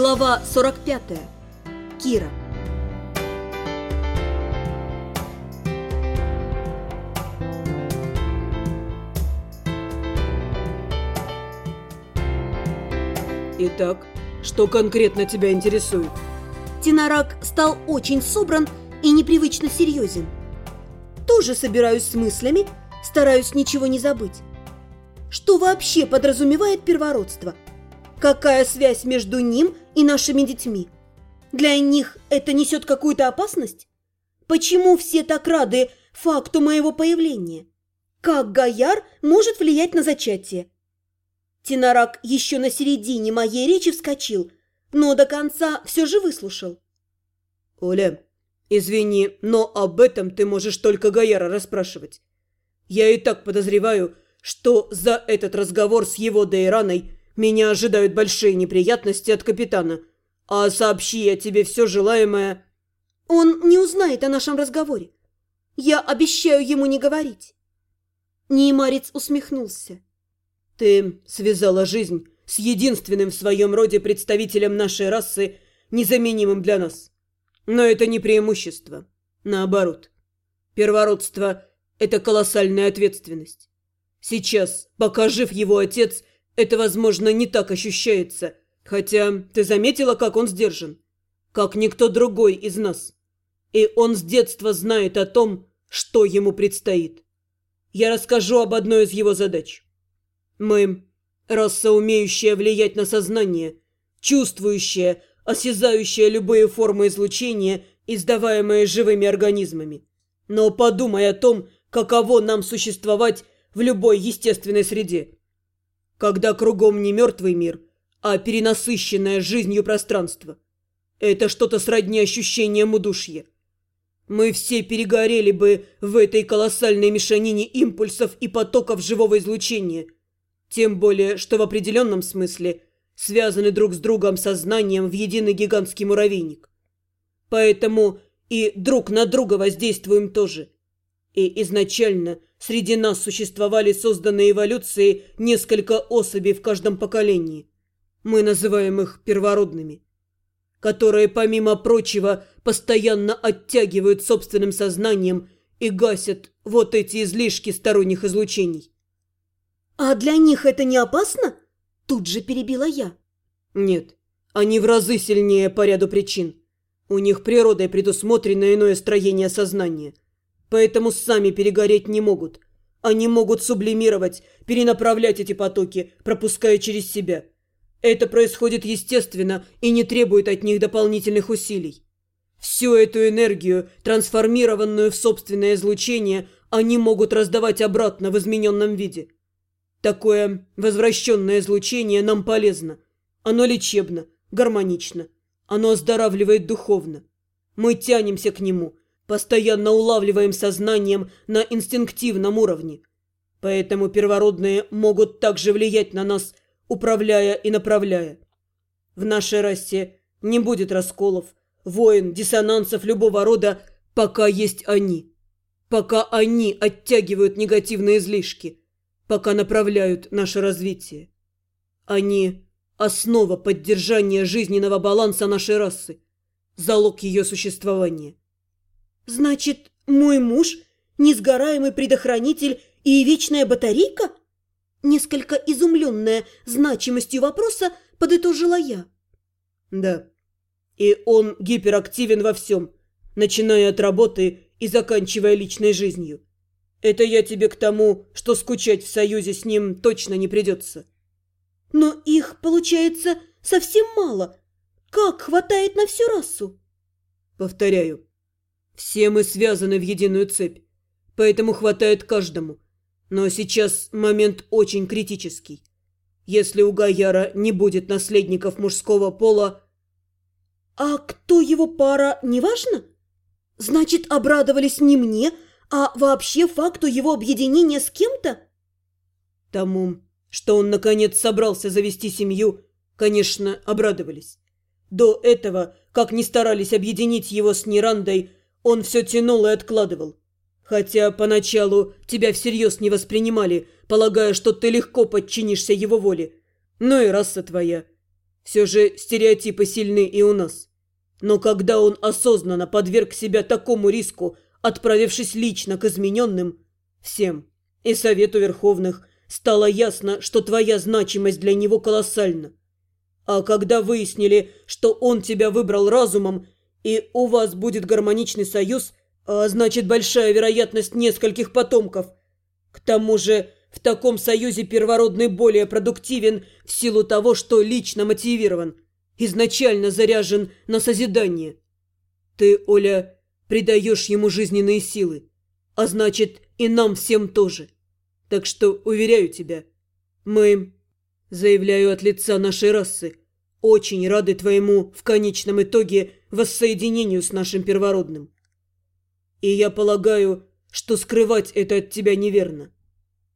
Глава 45. Кира. Итак, что конкретно тебя интересует? Тинарак стал очень собран и непривычно серьезен. Тоже собираюсь с мыслями, стараюсь ничего не забыть. Что вообще подразумевает первородство? Какая связь между ним и нашими детьми? Для них это несет какую-то опасность? Почему все так рады факту моего появления? Как Гаяр может влиять на зачатие? Тинарак еще на середине моей речи вскочил, но до конца все же выслушал. Оля, извини, но об этом ты можешь только Гаяра расспрашивать. Я и так подозреваю, что за этот разговор с его Дейраной меня ожидают большие неприятности от капитана. А сообщи я тебе все желаемое... Он не узнает о нашем разговоре. Я обещаю ему не говорить. Неймарец усмехнулся. Ты связала жизнь с единственным в своем роде представителем нашей расы, незаменимым для нас. Но это не преимущество. Наоборот. Первородство – это колоссальная ответственность. Сейчас, пока жив его отец, это, возможно, не так ощущается. Хотя ты заметила, как он сдержан? Как никто другой из нас. И он с детства знает о том, что ему предстоит. Я расскажу об одной из его задач. Мы – раса, умеющая влиять на сознание, чувствующая, осязающая любые формы излучения, издаваемые живыми организмами. Но подумай о том, каково нам существовать в любой естественной среде. Когда кругом не мертвый мир, а перенасыщенное жизнью пространство. Это что-то сродни ощущениям удушья. Мы все перегорели бы в этой колоссальной мешанине импульсов и потоков живого излучения – тем более, что в определенном смысле связаны друг с другом сознанием в единый гигантский муравейник. Поэтому и друг на друга воздействуем тоже. И изначально среди нас существовали созданные эволюцией несколько особей в каждом поколении. Мы называем их первородными которые, помимо прочего, постоянно оттягивают собственным сознанием и гасят вот эти излишки сторонних излучений. «А для них это не опасно?» Тут же перебила я. «Нет, они в разы сильнее по ряду причин. У них природой предусмотрено иное строение сознания. Поэтому сами перегореть не могут. Они могут сублимировать, перенаправлять эти потоки, пропуская через себя. Это происходит естественно и не требует от них дополнительных усилий. Всю эту энергию, трансформированную в собственное излучение, они могут раздавать обратно в измененном виде. Такое возвращенное излучение нам полезно. Оно лечебно, гармонично. Оно оздоравливает духовно. Мы тянемся к нему, постоянно улавливаем сознанием на инстинктивном уровне. Поэтому первородные могут также влиять на нас, управляя и направляя. В нашей расе не будет расколов, войн, диссонансов любого рода, пока есть они. Пока они оттягивают негативные излишки – пока направляют наше развитие. Они – основа поддержания жизненного баланса нашей расы, залог ее существования. Значит, мой муж – несгораемый предохранитель и вечная батарейка? Несколько изумленная значимостью вопроса подытожила я. Да, и он гиперактивен во всем, начиная от работы и заканчивая личной жизнью. Это я тебе к тому, что скучать в союзе с ним точно не придется. Но их, получается, совсем мало. Как хватает на всю расу? Повторяю, все мы связаны в единую цепь, поэтому хватает каждому. Но сейчас момент очень критический. Если у Гаяра не будет наследников мужского пола... А кто его пара, неважно? Значит, обрадовались не мне, а вообще факту его объединения с кем-то? Тому, что он наконец собрался завести семью, конечно, обрадовались. До этого, как ни старались объединить его с Нирандой, он все тянул и откладывал. Хотя поначалу тебя всерьез не воспринимали, полагая, что ты легко подчинишься его воле. Ну и раса твоя. Все же стереотипы сильны и у нас. Но когда он осознанно подверг себя такому риску, отправившись лично к измененным, всем, и Совету Верховных, стало ясно, что твоя значимость для него колоссальна. А когда выяснили, что он тебя выбрал разумом, и у вас будет гармоничный союз, а значит большая вероятность нескольких потомков. К тому же в таком союзе первородный более продуктивен в силу того, что лично мотивирован, изначально заряжен на созидание. Ты, Оля, придаешь ему жизненные силы, а значит и нам всем тоже. Так что, уверяю тебя, мы, заявляю от лица нашей расы, очень рады твоему в конечном итоге воссоединению с нашим первородным. И я полагаю, что скрывать это от тебя неверно.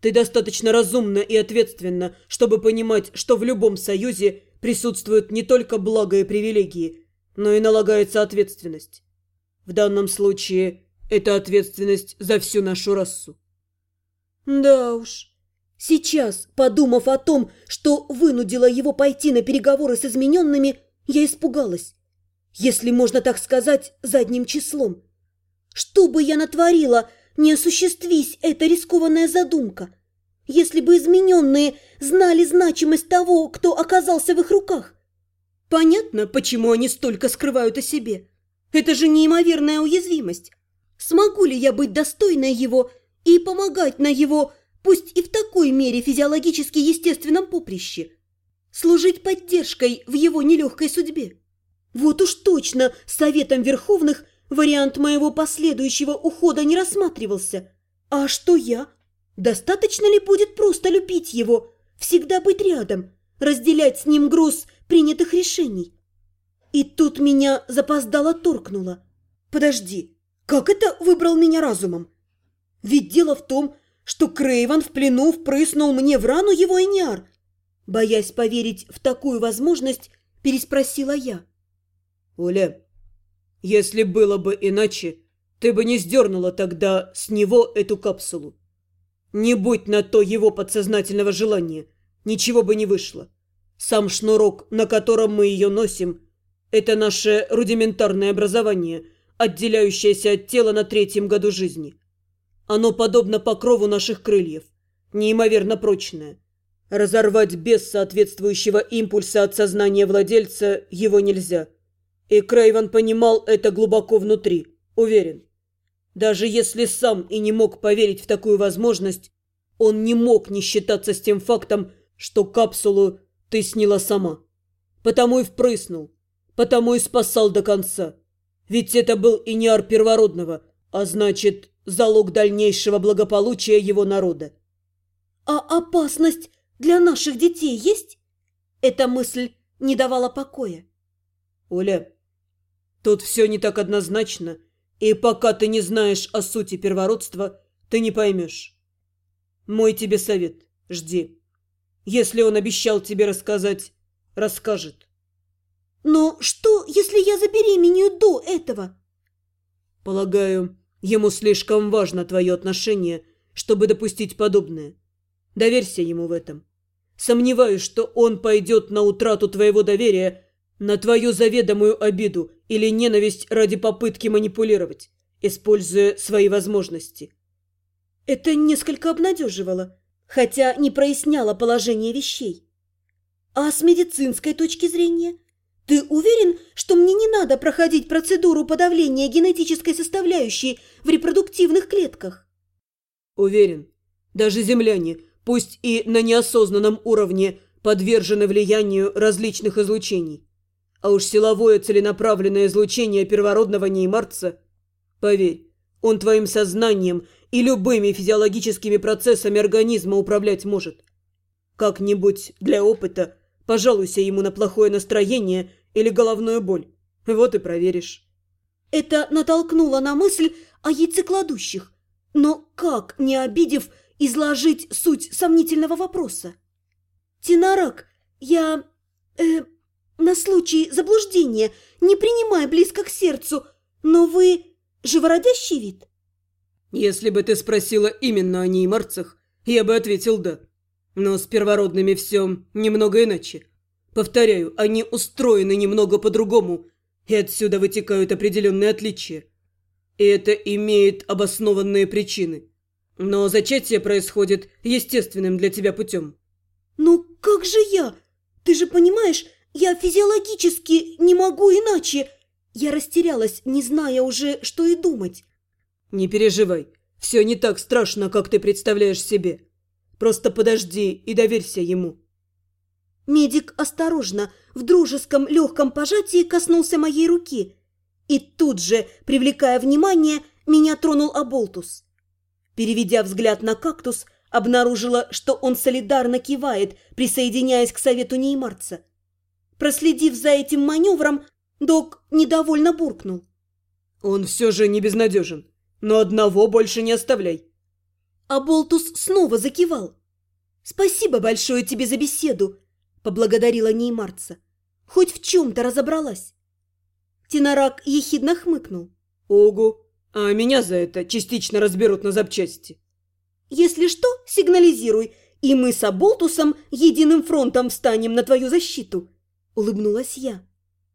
Ты достаточно разумна и ответственна, чтобы понимать, что в любом союзе присутствуют не только благо и привилегии, но и налагается ответственность. В данном случае это ответственность за всю нашу расу. Да уж. Сейчас, подумав о том, что вынудило его пойти на переговоры с измененными, я испугалась. Если можно так сказать, задним числом. Что бы я натворила, не осуществись эта рискованная задумка? Если бы измененные знали значимость того, кто оказался в их руках. Понятно, почему они столько скрывают о себе. Это же неимоверная уязвимость. Смогу ли я быть достойной его и помогать на его, пусть и в такой мере физиологически естественном поприще? Служить поддержкой в его нелегкой судьбе? Вот уж точно Советом Верховных вариант моего последующего ухода не рассматривался. А что я? Достаточно ли будет просто любить его, всегда быть рядом, разделять с ним груз принятых решений? И тут меня запоздало торкнуло. Подожди, как это выбрал меня разумом? Ведь дело в том, что Крейван в плену впрыснул мне в рану его Эниар. Боясь поверить в такую возможность, переспросила я. «Оля, если было бы иначе, ты бы не сдернула тогда с него эту капсулу. Не будь на то его подсознательного желания, ничего бы не вышло. Сам шнурок, на котором мы ее носим, это наше рудиментарное образование, отделяющееся от тела на третьем году жизни. Оно подобно покрову наших крыльев, неимоверно прочное. Разорвать без соответствующего импульса от сознания владельца его нельзя. И Крейвен понимал это глубоко внутри, уверен. Даже если сам и не мог поверить в такую возможность, он не мог не считаться с тем фактом, что капсулу ты сняла сама. Потому и впрыснул, потому и спасал до конца. Ведь это был и не ар первородного, а значит, залог дальнейшего благополучия его народа. «А опасность для наших детей есть?» Эта мысль не давала покоя. «Оля, тут все не так однозначно, и пока ты не знаешь о сути первородства, ты не поймешь. Мой тебе совет – жди. Если он обещал тебе рассказать, расскажет». «Но что, если я забеременею до этого?» «Полагаю, Ему слишком важно твое отношение, чтобы допустить подобное. Доверься ему в этом. Сомневаюсь, что он пойдет на утрату твоего доверия, на твою заведомую обиду или ненависть ради попытки манипулировать, используя свои возможности. Это несколько обнадеживало, хотя не проясняло положение вещей. А с медицинской точки зрения – ты уверен, что мне не надо проходить процедуру подавления генетической составляющей в репродуктивных клетках? Уверен. Даже земляне, пусть и на неосознанном уровне, подвержены влиянию различных излучений. А уж силовое целенаправленное излучение первородного неймарца, поверь, он твоим сознанием и любыми физиологическими процессами организма управлять может. Как-нибудь для опыта – Пожалуйся ему на плохое настроение или головную боль. Вот и проверишь. Это натолкнуло на мысль о яйцекладущих. Но как, не обидев, изложить суть сомнительного вопроса? Тинарак, я... Э, на случай заблуждения, не принимая близко к сердцу, но вы живородящий вид? Если бы ты спросила именно о неймарцах, я бы ответил «да». Но с первородными все немного иначе. Повторяю, они устроены немного по-другому, и отсюда вытекают определенные отличия. И это имеет обоснованные причины. Но зачатие происходит естественным для тебя путем. «Ну как же я? Ты же понимаешь, я физиологически не могу иначе!» Я растерялась, не зная уже, что и думать. «Не переживай, все не так страшно, как ты представляешь себе. Просто подожди и доверься ему». Медик осторожно, в дружеском легком пожатии коснулся моей руки. И тут же, привлекая внимание, меня тронул Аболтус. Переведя взгляд на кактус, обнаружила, что он солидарно кивает, присоединяясь к совету неймарца. Проследив за этим маневром, док недовольно буркнул. «Он все же не безнадежен, но одного больше не оставляй». А Болтус снова закивал. «Спасибо большое тебе за беседу», — поблагодарила неймарца. «Хоть в чем-то разобралась». Тинорак ехидно хмыкнул. «Ого, а меня за это частично разберут на запчасти». Если что, сигнализируй, и мы с Аболтусом единым фронтом встанем на твою защиту», — улыбнулась я.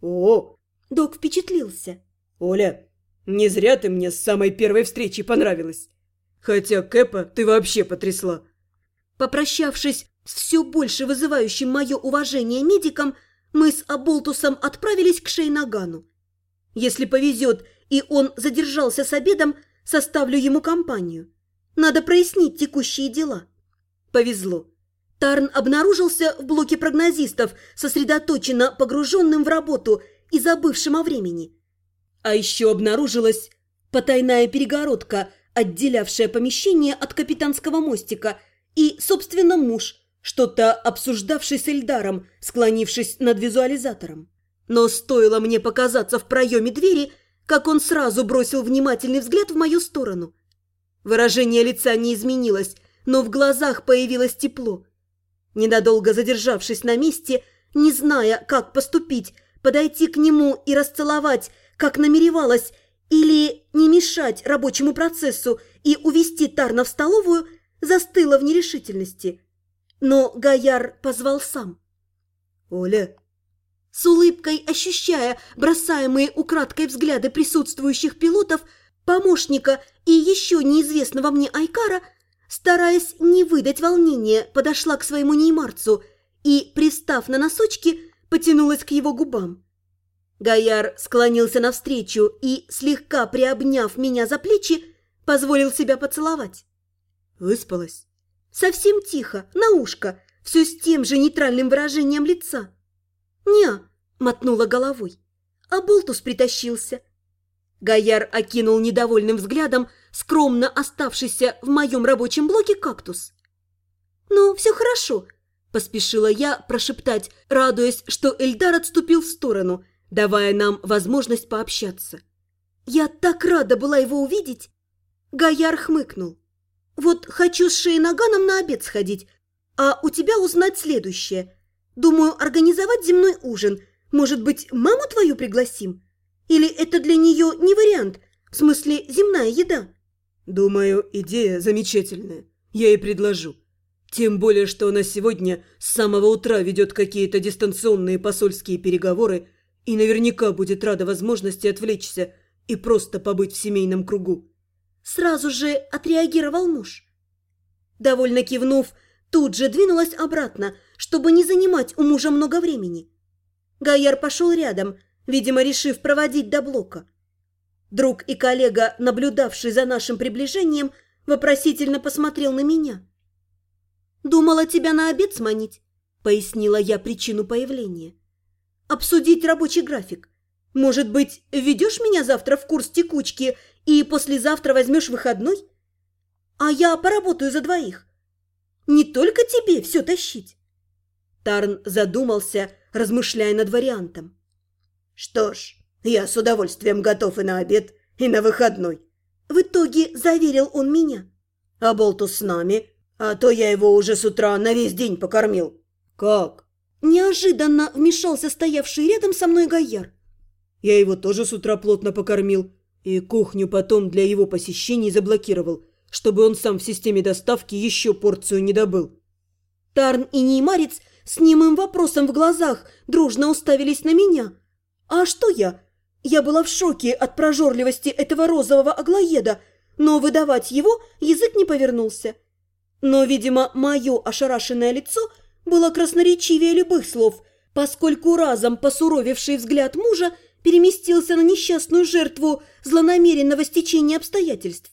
«О!» — док впечатлился. «Оля, не зря ты мне с самой первой встречи понравилась. Хотя Кэпа ты вообще потрясла». Попрощавшись с все больше вызывающим мое уважение медиком, мы с Аболтусом отправились к Шейнагану. Если повезет, и он задержался с обедом, составлю ему компанию. Надо прояснить текущие дела. Повезло. Тарн обнаружился в блоке прогнозистов, сосредоточенно погруженным в работу и забывшим о времени. А еще обнаружилась потайная перегородка, отделявшая помещение от капитанского мостика, и, собственно, муж, что-то обсуждавший с Эльдаром, склонившись над визуализатором. Но стоило мне показаться в проеме двери, как он сразу бросил внимательный взгляд в мою сторону – Выражение лица не изменилось, но в глазах появилось тепло. Ненадолго задержавшись на месте, не зная, как поступить, подойти к нему и расцеловать, как намеревалась, или не мешать рабочему процессу и увести Тарна в столовую, застыла в нерешительности. Но Гаяр позвал сам. «Оля!» С улыбкой ощущая бросаемые украдкой взгляды присутствующих пилотов, помощника и еще неизвестного мне Айкара, стараясь не выдать волнения, подошла к своему неймарцу и, пристав на носочки, потянулась к его губам. Гаяр склонился навстречу и, слегка приобняв меня за плечи, позволил себя поцеловать. Выспалась? Совсем тихо, на ушко, все с тем же нейтральным выражением лица. «Не», — мотнула головой, — «а Болтус притащился». Гаяр окинул недовольным взглядом скромно оставшийся в моем рабочем блоке кактус. «Ну, все хорошо», – поспешила я прошептать, радуясь, что Эльдар отступил в сторону, давая нам возможность пообщаться. «Я так рада была его увидеть!» Гаяр хмыкнул. «Вот хочу с Шейнаганом на обед сходить, а у тебя узнать следующее. Думаю, организовать земной ужин. Может быть, маму твою пригласим?» Или это для нее не вариант, в смысле земная еда? Думаю, идея замечательная. Я ей предложу. Тем более, что она сегодня с самого утра ведет какие-то дистанционные посольские переговоры и наверняка будет рада возможности отвлечься и просто побыть в семейном кругу. Сразу же отреагировал муж. Довольно кивнув, тут же двинулась обратно, чтобы не занимать у мужа много времени. Гайяр пошел рядом – видимо, решив проводить до блока. Друг и коллега, наблюдавший за нашим приближением, вопросительно посмотрел на меня. «Думала тебя на обед сманить», — пояснила я причину появления. «Обсудить рабочий график. Может быть, введешь меня завтра в курс текучки и послезавтра возьмешь выходной? А я поработаю за двоих. Не только тебе все тащить». Тарн задумался, размышляя над вариантом. «Что ж, я с удовольствием готов и на обед, и на выходной». В итоге заверил он меня. «А Болтус с нами, а то я его уже с утра на весь день покормил». «Как?» Неожиданно вмешался стоявший рядом со мной Гайяр. «Я его тоже с утра плотно покормил, и кухню потом для его посещений заблокировал, чтобы он сам в системе доставки еще порцию не добыл». Тарн и Неймарец с немым вопросом в глазах дружно уставились на меня. А что я? Я была в шоке от прожорливости этого розового аглоеда, но выдавать его язык не повернулся. Но, видимо, мое ошарашенное лицо было красноречивее любых слов, поскольку разом посуровевший взгляд мужа переместился на несчастную жертву злонамеренного стечения обстоятельств.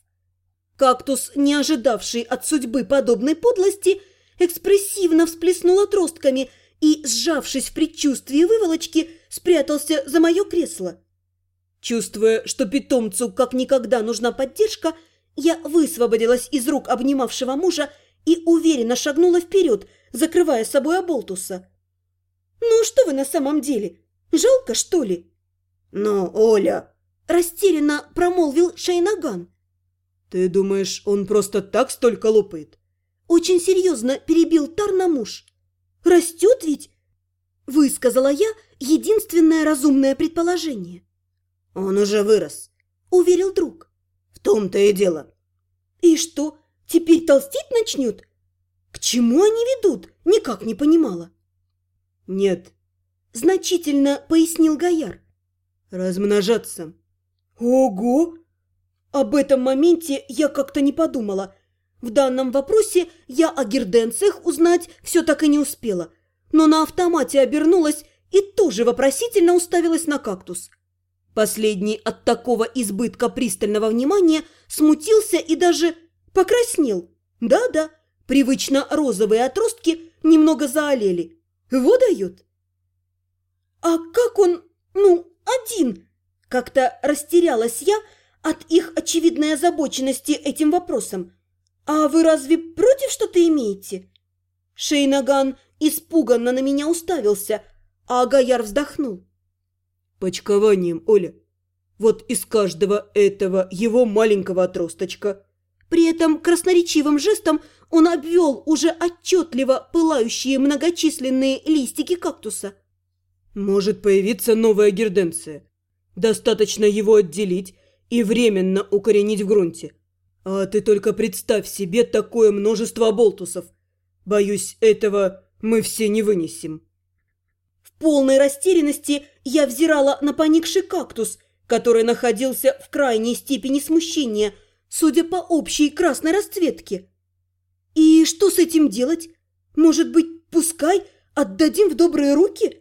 Кактус, не ожидавший от судьбы подобной подлости, экспрессивно всплеснул отростками и, сжавшись в предчувствии выволочки, спрятался за мое кресло. Чувствуя, что питомцу как никогда нужна поддержка, я высвободилась из рук обнимавшего мужа и уверенно шагнула вперед, закрывая собой оболтуса. «Ну что вы на самом деле? Жалко, что ли?» «Но, Оля...» – растерянно промолвил Шейнаган. «Ты думаешь, он просто так столько лопает?» Очень серьезно перебил Тарна муж. «Растет ведь?» – высказала я единственное разумное предположение. «Он уже вырос», – уверил друг. «В том-то и дело». «И что, теперь толстеть начнет? К чему они ведут? Никак не понимала». «Нет», – значительно пояснил Гояр. «Размножаться». «Ого!» Об этом моменте я как-то не подумала. В данном вопросе я о герденцах узнать все так и не успела. Но на автомате обернулась и тоже вопросительно уставилась на кактус. Последний от такого избытка пристального внимания смутился и даже покраснел. Да-да, привычно розовые отростки немного заолели. Вот дает. «А как он, ну, один?» Как-то растерялась я от их очевидной озабоченности этим вопросом. «А вы разве против что-то имеете?» Шейнаган испуганно на меня уставился, а Гаяр вздохнул. «Почкованием, Оля. Вот из каждого этого его маленького отросточка». При этом красноречивым жестом он обвел уже отчетливо пылающие многочисленные листики кактуса. Может появиться новая герденция. Достаточно его отделить и временно укоренить в грунте. А ты только представь себе такое множество болтусов. Боюсь, этого мы все не вынесем. Полной растерянности я взирала на поникший кактус, который находился в крайней степени смущения, судя по общей красной расцветке. И что с этим делать? Может быть, пускай отдадим в добрые руки?»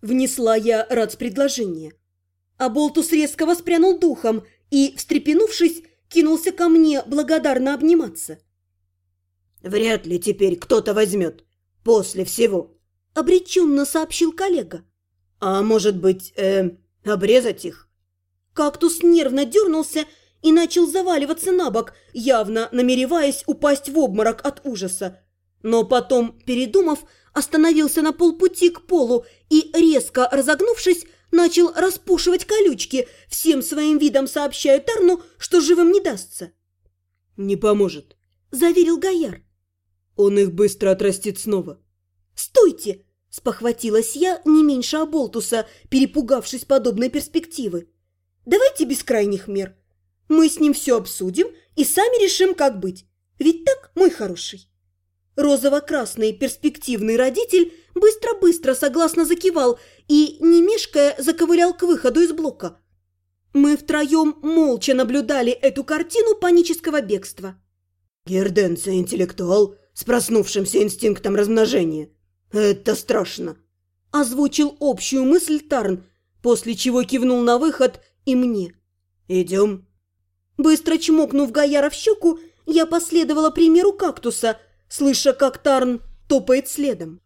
Внесла я рад предложение. А Болтус резко воспрянул духом и, встрепенувшись, кинулся ко мне благодарно обниматься. «Вряд ли теперь кто-то возьмет. После всего», — обреченно сообщил коллега. «А может быть, э, обрезать их?» Кактус нервно дернулся и начал заваливаться на бок, явно намереваясь упасть в обморок от ужаса. Но потом, передумав, остановился на полпути к полу и, резко разогнувшись, начал распушивать колючки, всем своим видом сообщая Тарну, что живым не дастся. «Не поможет», – заверил Гояр. «Он их быстро отрастит снова». «Стойте!» – спохватилась я не меньше Аболтуса, перепугавшись подобной перспективы. «Давайте без крайних мер. Мы с ним все обсудим и сами решим, как быть. Ведь так, мой хороший?» Розово-красный перспективный родитель быстро-быстро согласно закивал и, не мешкая, заковылял к выходу из блока. Мы втроем молча наблюдали эту картину панического бегства. «Герденция интеллектуал с проснувшимся инстинктом размножения. Это страшно!» Озвучил общую мысль Тарн, после чего кивнул на выход и мне. «Идем?» Быстро чмокнув Гаяра в щеку, я последовала примеру кактуса – слыша, как Тарн топает следом.